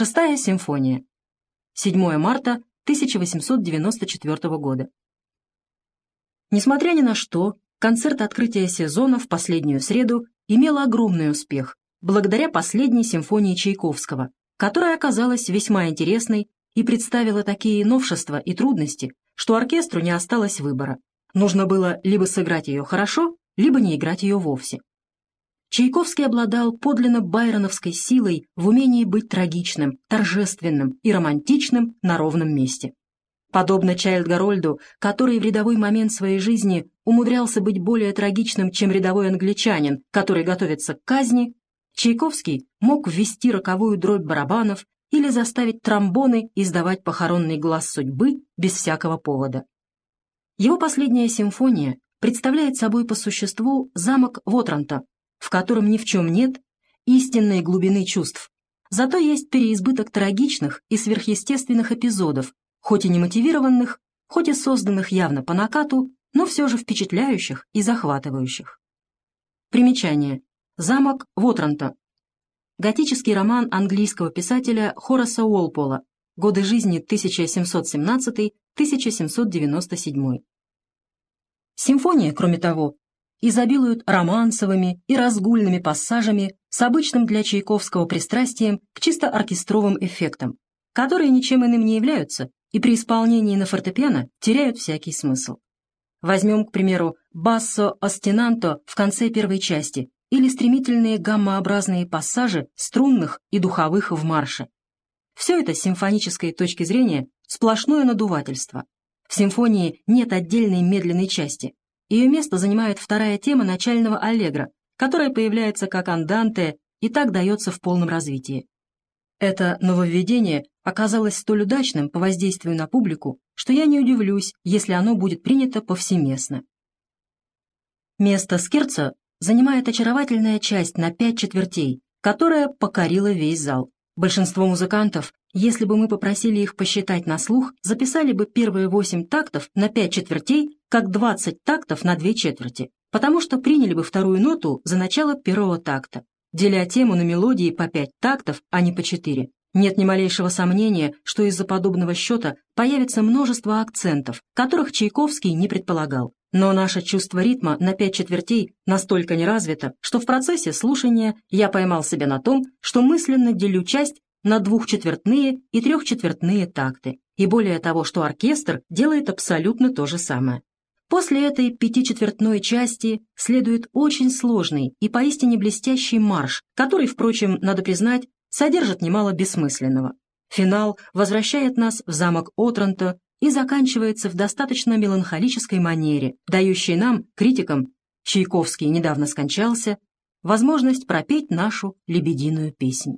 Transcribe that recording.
Шестая симфония. 7 марта 1894 года. Несмотря ни на что, концерт открытия сезона в последнюю среду имел огромный успех благодаря последней симфонии Чайковского, которая оказалась весьма интересной и представила такие новшества и трудности, что оркестру не осталось выбора. Нужно было либо сыграть ее хорошо, либо не играть ее вовсе. Чайковский обладал подлинно байроновской силой в умении быть трагичным, торжественным и романтичным на ровном месте. Подобно Чайльд Гарольду, который в рядовой момент своей жизни умудрялся быть более трагичным, чем рядовой англичанин, который готовится к казни, Чайковский мог ввести роковую дробь барабанов или заставить тромбоны издавать похоронный глаз судьбы без всякого повода. Его последняя симфония представляет собой по существу замок Вотранта, в котором ни в чем нет истинной глубины чувств. Зато есть переизбыток трагичных и сверхъестественных эпизодов, хоть и не мотивированных, хоть и созданных явно по накату, но все же впечатляющих и захватывающих. Примечание. Замок Вотранта. Готический роман английского писателя Хораса Уолпола. Годы жизни 1717-1797. Симфония, кроме того, изобилуют романсовыми и разгульными пассажами с обычным для Чайковского пристрастием к чисто оркестровым эффектам, которые ничем иным не являются и при исполнении на фортепиано теряют всякий смысл. Возьмем, к примеру, бассо остинанто в конце первой части или стремительные гаммообразные пассажи струнных и духовых в марше. Все это с симфонической точки зрения сплошное надувательство. В симфонии нет отдельной медленной части, ее место занимает вторая тема начального аллегро, которая появляется как анданте и так дается в полном развитии. Это нововведение оказалось столь удачным по воздействию на публику, что я не удивлюсь, если оно будет принято повсеместно. Место скерца занимает очаровательная часть на пять четвертей, которая покорила весь зал. Большинство музыкантов, если бы мы попросили их посчитать на слух, записали бы первые восемь тактов на пять четвертей как 20 тактов на две четверти, потому что приняли бы вторую ноту за начало первого такта, деля тему на мелодии по пять тактов, а не по четыре. Нет ни малейшего сомнения, что из-за подобного счета появится множество акцентов, которых Чайковский не предполагал. Но наше чувство ритма на пять четвертей настолько не развито, что в процессе слушания я поймал себя на том, что мысленно делю часть на двухчетвертные и трехчетвертные такты, и более того, что оркестр делает абсолютно то же самое. После этой пятичетвертной части следует очень сложный и поистине блестящий марш, который, впрочем, надо признать, содержит немало бессмысленного. Финал возвращает нас в замок Отранта и заканчивается в достаточно меланхолической манере, дающей нам, критикам, Чайковский недавно скончался, возможность пропеть нашу лебединую песнь.